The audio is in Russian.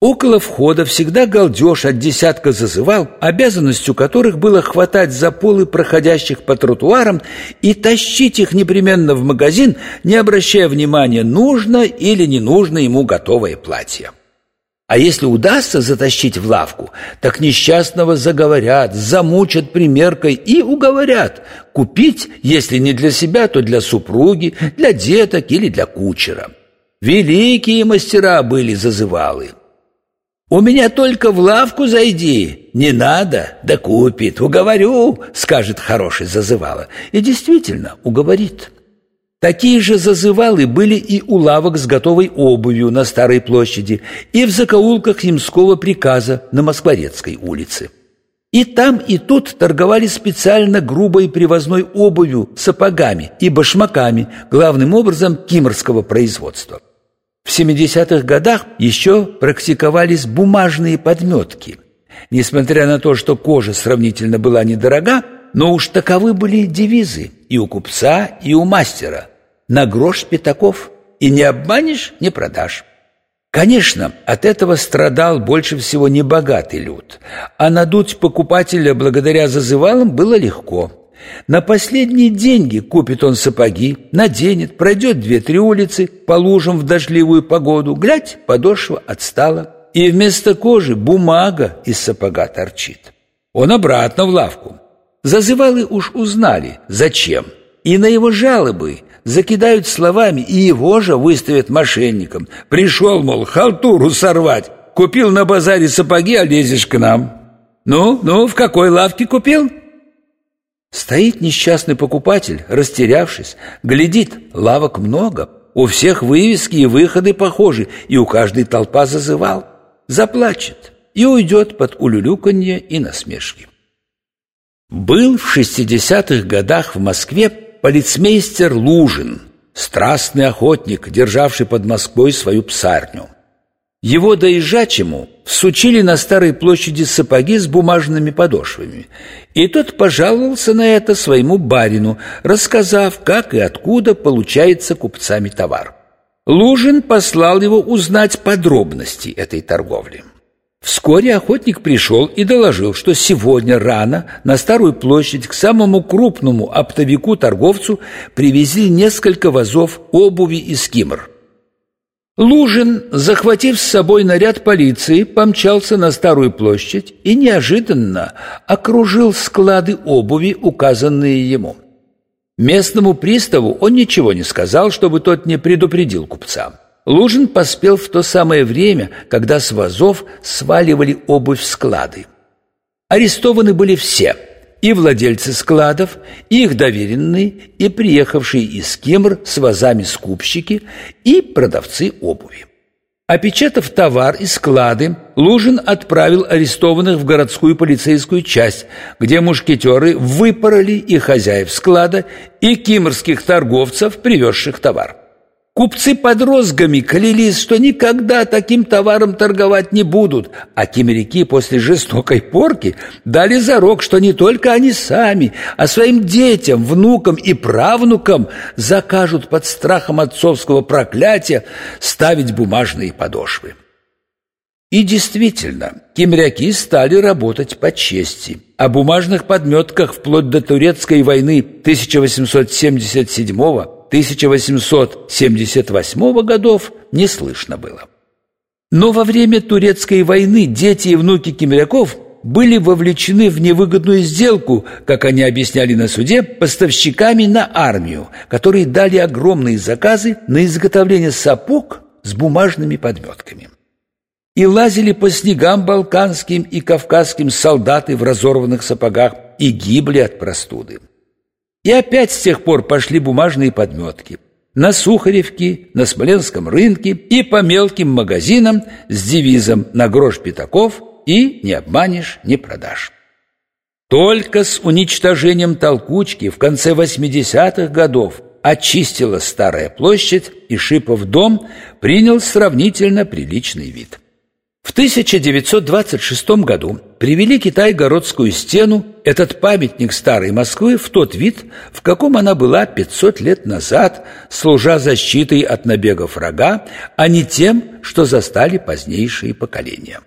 Около входа всегда галдеж от десятка зазывал, обязанностью которых было хватать за полы проходящих по тротуарам и тащить их непременно в магазин, не обращая внимания, нужно или не нужно ему готовое платье. А если удастся затащить в лавку, так несчастного заговорят, замучат примеркой и уговорят купить, если не для себя, то для супруги, для деток или для кучера. Великие мастера были зазывалы. «У меня только в лавку зайди, не надо, да купит, уговорю», — скажет хороший зазывало. И действительно уговорит. Такие же зазывалы были и у лавок с готовой обувью на Старой площади, и в закоулках Ямского приказа на Москворецкой улице. И там, и тут торговали специально грубой привозной обувью, сапогами и башмаками, главным образом кимрского производства. В 70-х годах еще практиковались бумажные подметки. Несмотря на то, что кожа сравнительно была недорога, но уж таковы были девизы и у купца, и у мастера. На грош пятаков. И не обманешь – не продашь. Конечно, от этого страдал больше всего небогатый люд, а надуть покупателя благодаря зазывалам было легко – на последние деньги купит он сапоги, наденет, пройдет две-три улицы по лужам в дождливую погоду. Глядь, подошва отстала, и вместо кожи бумага из сапога торчит. Он обратно в лавку. Зазывалы уж узнали, зачем. И на его жалобы закидают словами, и его же выставят мошенником. Пришел, мол, халтуру сорвать. Купил на базаре сапоги, а лезешь к нам. Ну, ну, в какой лавке купил? Стоит несчастный покупатель, растерявшись, глядит, лавок много, у всех вывески и выходы похожи, и у каждой толпа зазывал. Заплачет и уйдет под улюлюканье и насмешки. Был в шестидесятых годах в Москве полицмейстер Лужин, страстный охотник, державший под Москвой свою псарню. Его доезжачему всучили на Старой площади сапоги с бумажными подошвами, и тот пожаловался на это своему барину, рассказав, как и откуда получается купцами товар. Лужин послал его узнать подробности этой торговли. Вскоре охотник пришел и доложил, что сегодня рано на Старую площадь к самому крупному оптовику-торговцу привезли несколько вазов обуви из Кимр – Лужин, захватив с собой наряд полиции, помчался на Старую площадь и неожиданно окружил склады обуви, указанные ему. Местному приставу он ничего не сказал, чтобы тот не предупредил купца. Лужин поспел в то самое время, когда с вазов сваливали обувь в склады. Арестованы были все – и владельцы складов, и их доверенные, и приехавшие из Кемр с вазами скупщики, и продавцы обуви. Опечатав товар и склады, Лужин отправил арестованных в городскую полицейскую часть, где мушкетеры выпороли и хозяев склада, и кимрских торговцев, привезших товар. Купцы под розгами клялись, что никогда таким товаром торговать не будут, а кемеряки после жестокой порки дали зарок, что не только они сами, а своим детям, внукам и правнукам закажут под страхом отцовского проклятия ставить бумажные подошвы. И действительно, кемряки стали работать по чести. О бумажных подметках вплоть до Турецкой войны 1877 года 1878 годов не слышно было. Но во время Турецкой войны дети и внуки кемряков были вовлечены в невыгодную сделку, как они объясняли на суде, поставщиками на армию, которые дали огромные заказы на изготовление сапог с бумажными подметками. И лазили по снегам балканским и кавказским солдаты в разорванных сапогах и гибли от простуды. И опять с тех пор пошли бумажные подметки. На Сухаревке, на Смоленском рынке и по мелким магазинам с девизом «На грош пятаков» и «Не обманешь, не продашь». Только с уничтожением толкучки в конце 80-х годов очистила Старая площадь, и Шипов дом принял сравнительно приличный вид. В 1926 году привели Китай-городскую стену, этот памятник старой Москвы, в тот вид, в каком она была 500 лет назад, служа защитой от набегов врага, а не тем, что застали позднейшие поколения.